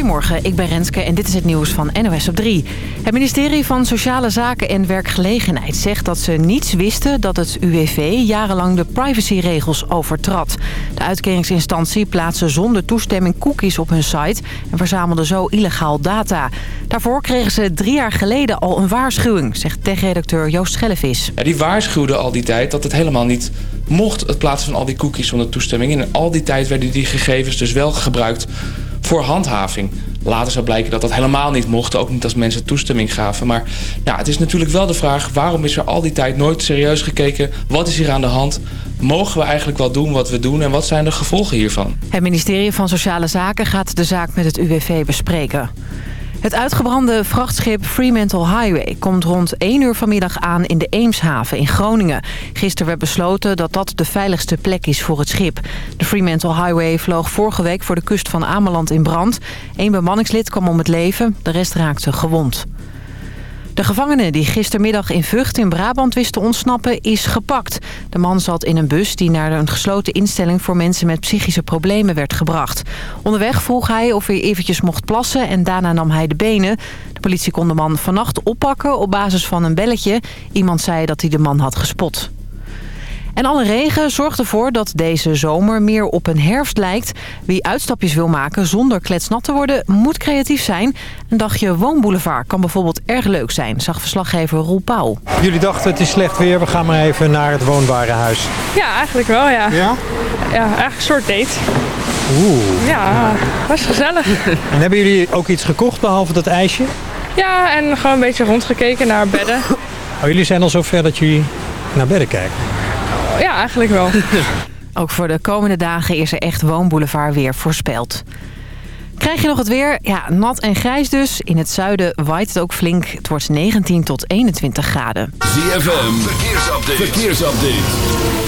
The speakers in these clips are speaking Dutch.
Goedemorgen, ik ben Renske en dit is het nieuws van NOS op 3. Het ministerie van Sociale Zaken en Werkgelegenheid zegt dat ze niets wisten... dat het UWV jarenlang de privacyregels overtrad. De uitkeringsinstantie plaatste zonder toestemming cookies op hun site... en verzamelde zo illegaal data. Daarvoor kregen ze drie jaar geleden al een waarschuwing... zegt techredacteur Joost Schellevis. Ja, die waarschuwde al die tijd dat het helemaal niet mocht... het plaatsen van al die cookies zonder toestemming. En al die tijd werden die gegevens dus wel gebruikt voor handhaving. Later zou blijken dat dat helemaal niet mocht. Ook niet als mensen toestemming gaven. Maar ja, het is natuurlijk wel de vraag... waarom is er al die tijd nooit serieus gekeken? Wat is hier aan de hand? Mogen we eigenlijk wel doen wat we doen? En wat zijn de gevolgen hiervan? Het ministerie van Sociale Zaken gaat de zaak met het UWV bespreken. Het uitgebrande vrachtschip Fremantle Highway komt rond 1 uur vanmiddag aan in de Eemshaven in Groningen. Gisteren werd besloten dat dat de veiligste plek is voor het schip. De Fremantle Highway vloog vorige week voor de kust van Ameland in brand. Eén bemanningslid kwam om het leven, de rest raakte gewond. De gevangene die gistermiddag in Vught in Brabant wist te ontsnappen is gepakt. De man zat in een bus die naar een gesloten instelling voor mensen met psychische problemen werd gebracht. Onderweg vroeg hij of hij eventjes mocht plassen en daarna nam hij de benen. De politie kon de man vannacht oppakken op basis van een belletje. Iemand zei dat hij de man had gespot. En alle regen zorgt ervoor dat deze zomer meer op een herfst lijkt. Wie uitstapjes wil maken zonder kletsnat te worden, moet creatief zijn. Een dagje woonboulevard kan bijvoorbeeld erg leuk zijn, zag verslaggever Roel Pauw. Jullie dachten het is slecht weer, we gaan maar even naar het woonbare huis. Ja, eigenlijk wel, ja. Ja? Ja, eigenlijk een soort date. Oeh. Ja, was gezellig. En hebben jullie ook iets gekocht behalve dat ijsje? Ja, en gewoon een beetje rondgekeken naar bedden. Oh, jullie zijn al zover dat jullie naar bedden kijken. Ja, eigenlijk wel. Ook voor de komende dagen is er echt woonboulevard weer voorspeld. Krijg je nog het weer? Ja, nat en grijs dus. In het zuiden waait het ook flink. Het wordt 19 tot 21 graden. ZFM, verkeersupdate. verkeersupdate.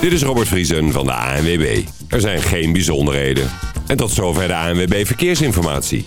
Dit is Robert Vriesen van de ANWB. Er zijn geen bijzonderheden. En tot zover de ANWB Verkeersinformatie.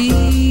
See.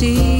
See.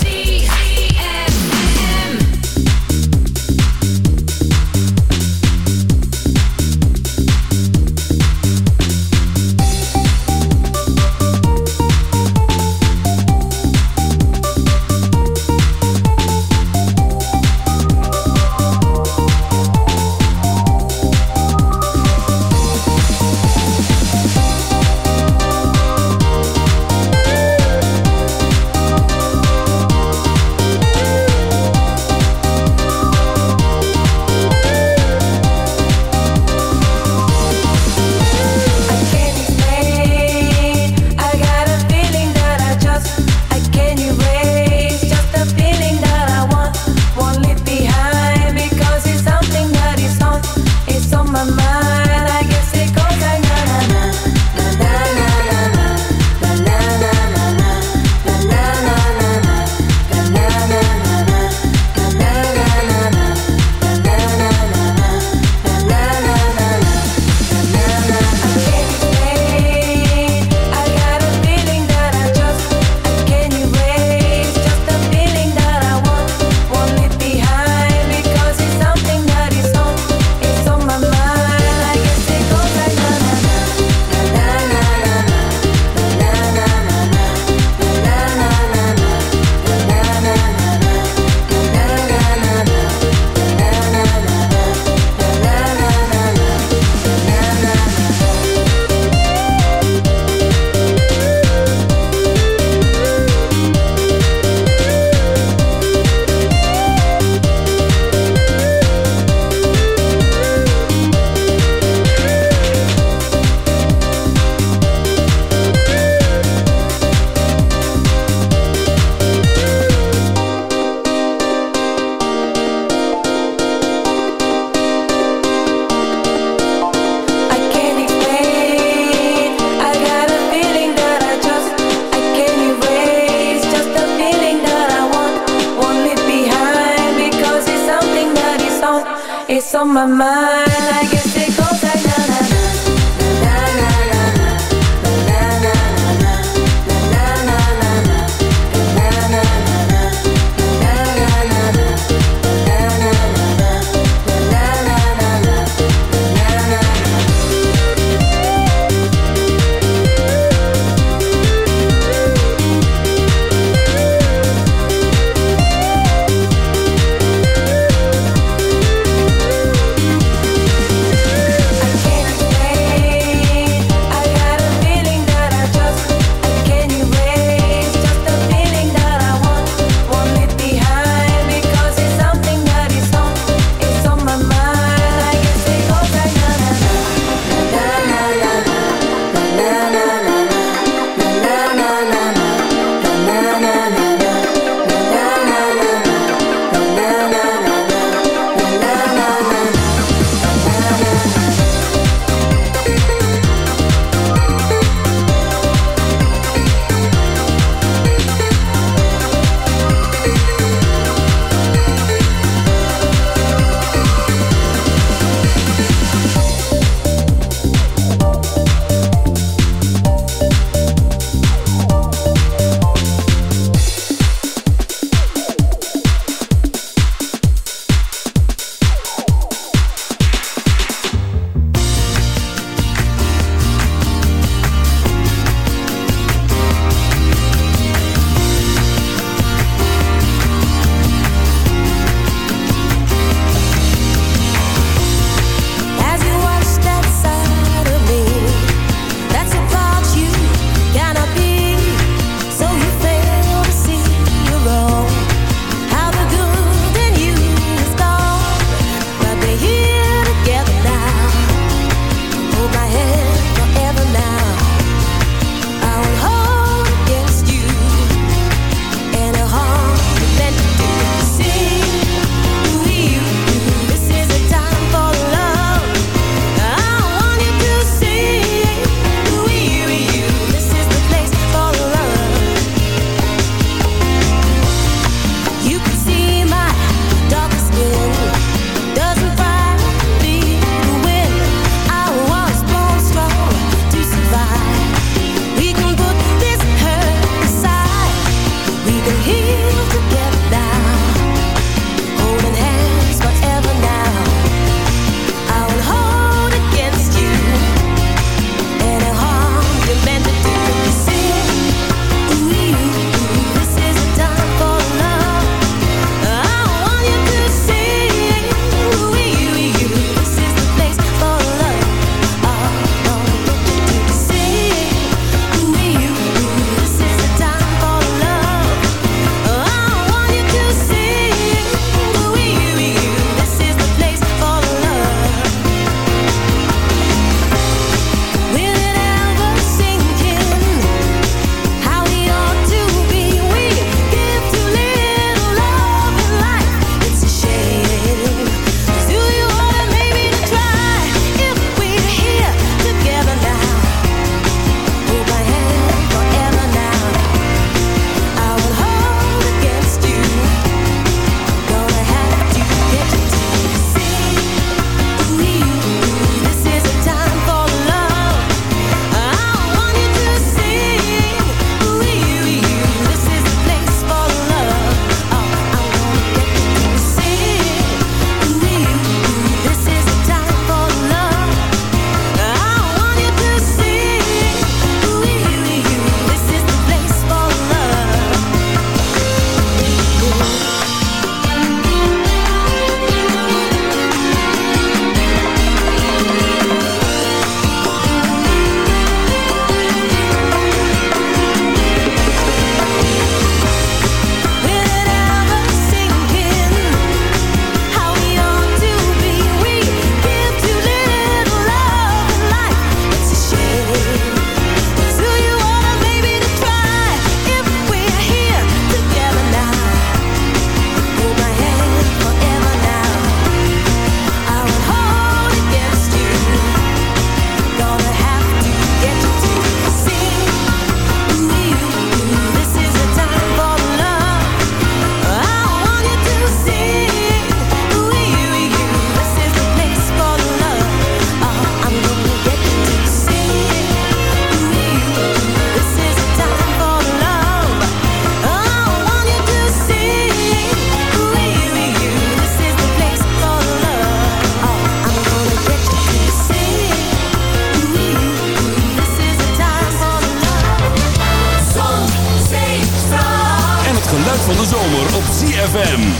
ZFM.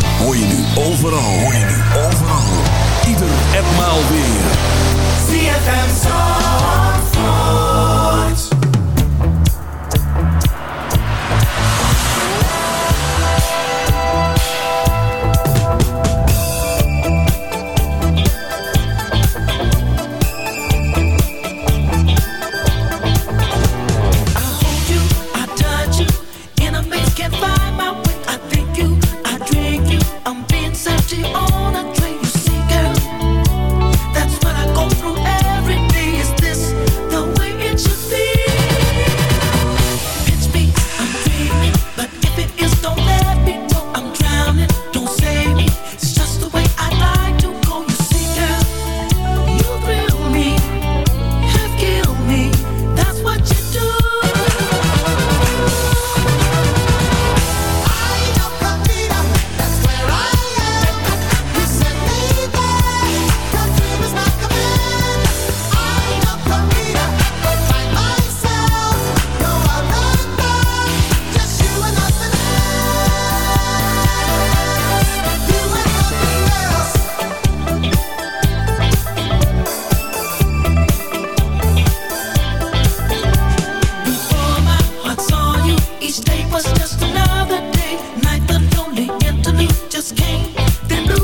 Then do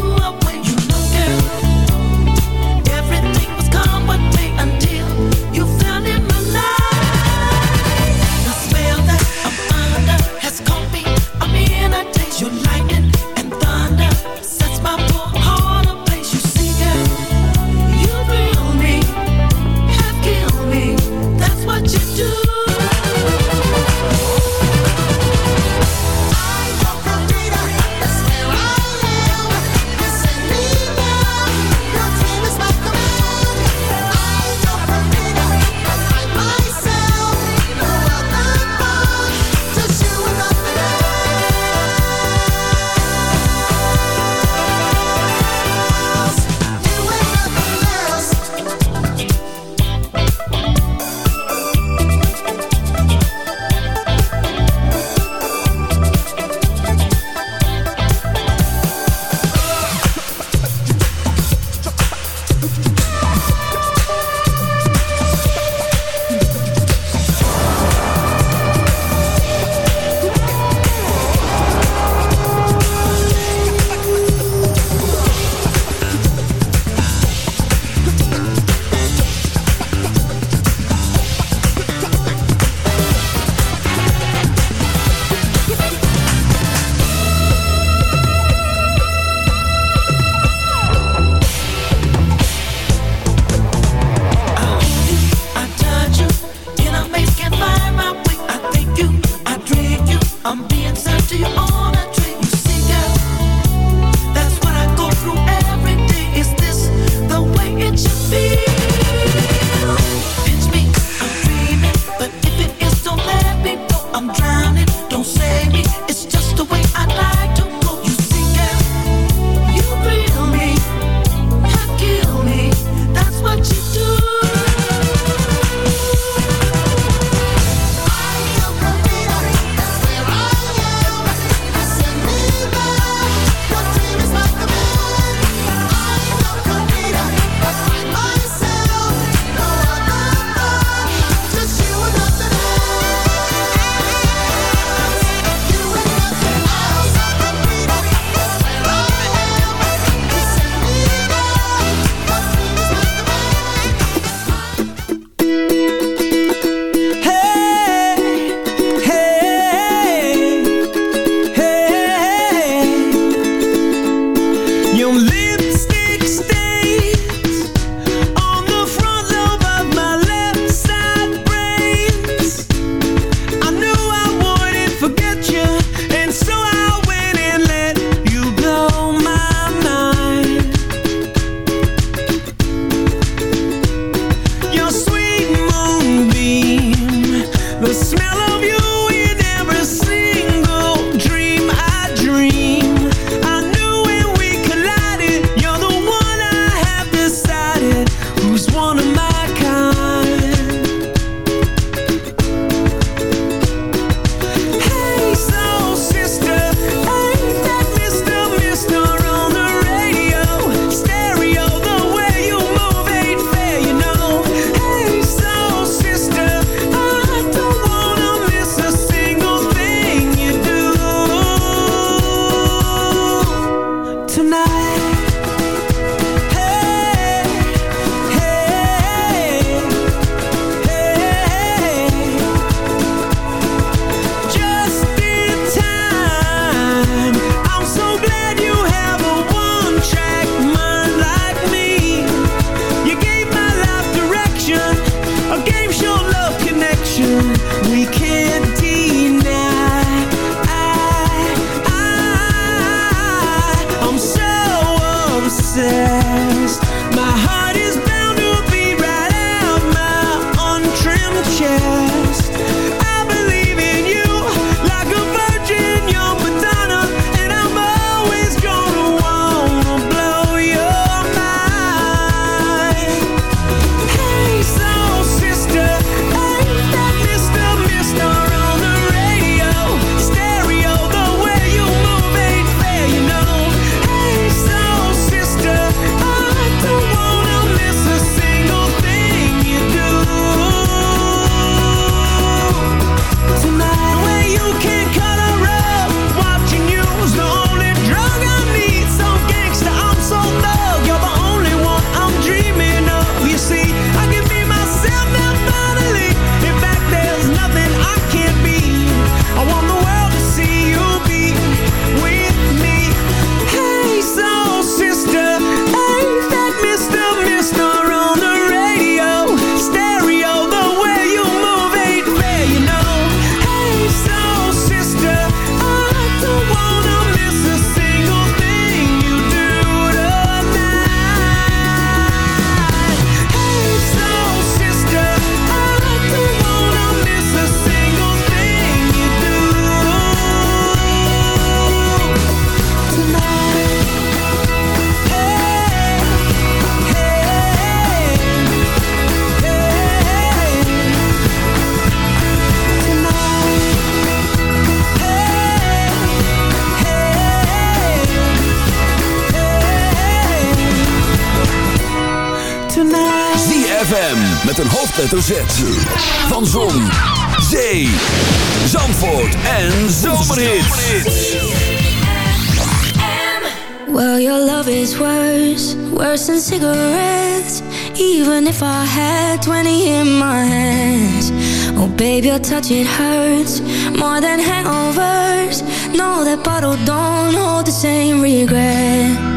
tonight. Hoofdletter Z. Van Zon, Zee, Zandvoort en Zomerhits. Well, your love is worse, worse than cigarettes. Even if I had 20 in my hands. Oh, babe, your touch, it hurts more than hangovers. No, that bottle don't hold the same regret.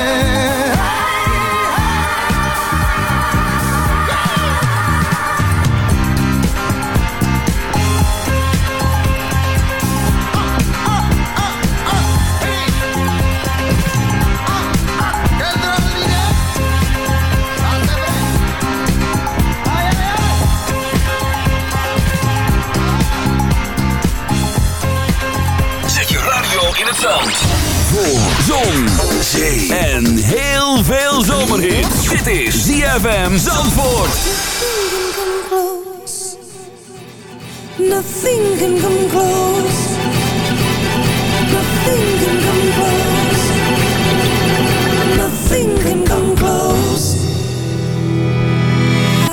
Dit is ZFM Zandvoort. Nothing can come close. Nothing can come close. Nothing can come close. Nothing can come close. I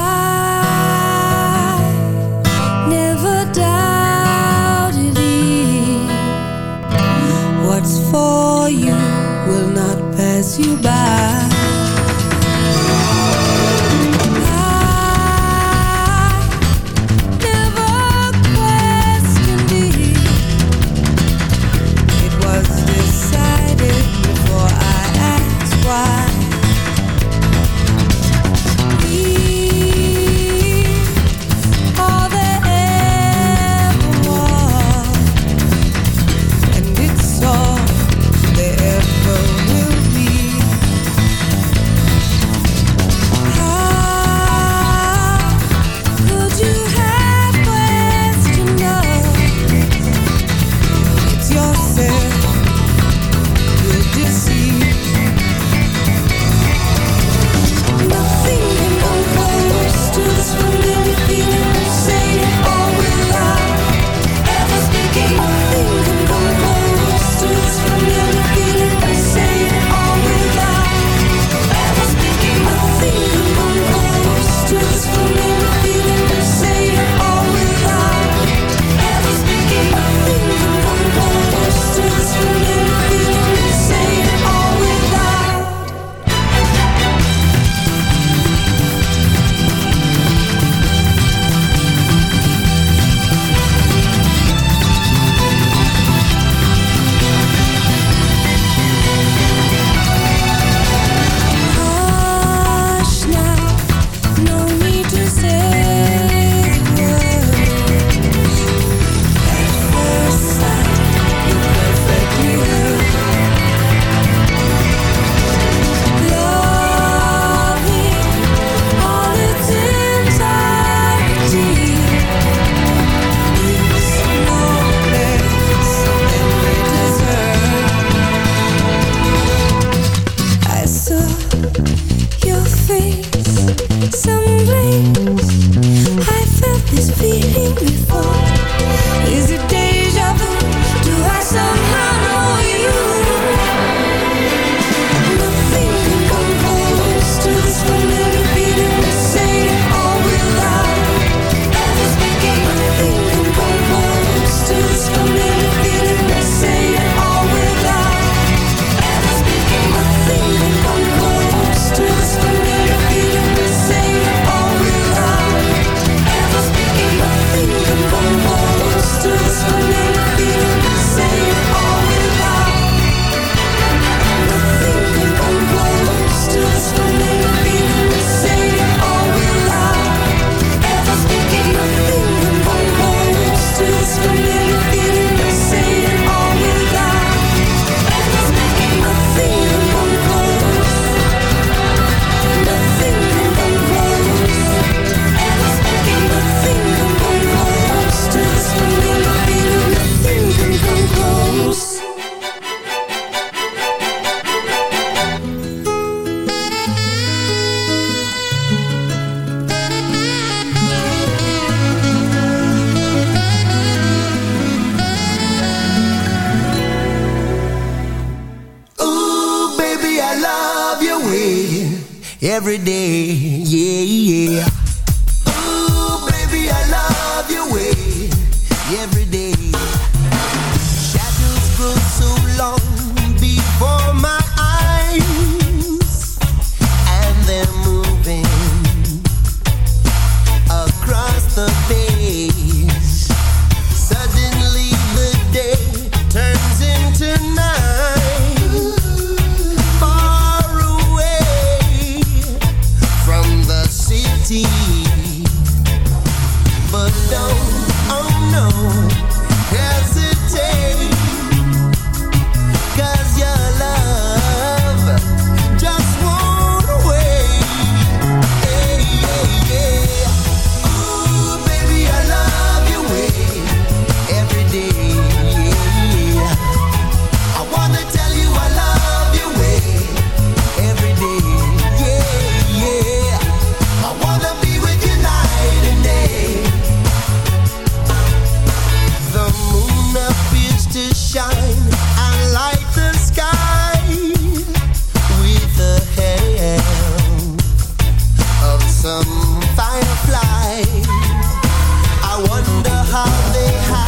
never doubted thee. What's for you will not pass you by. Some firefly. I wonder how they have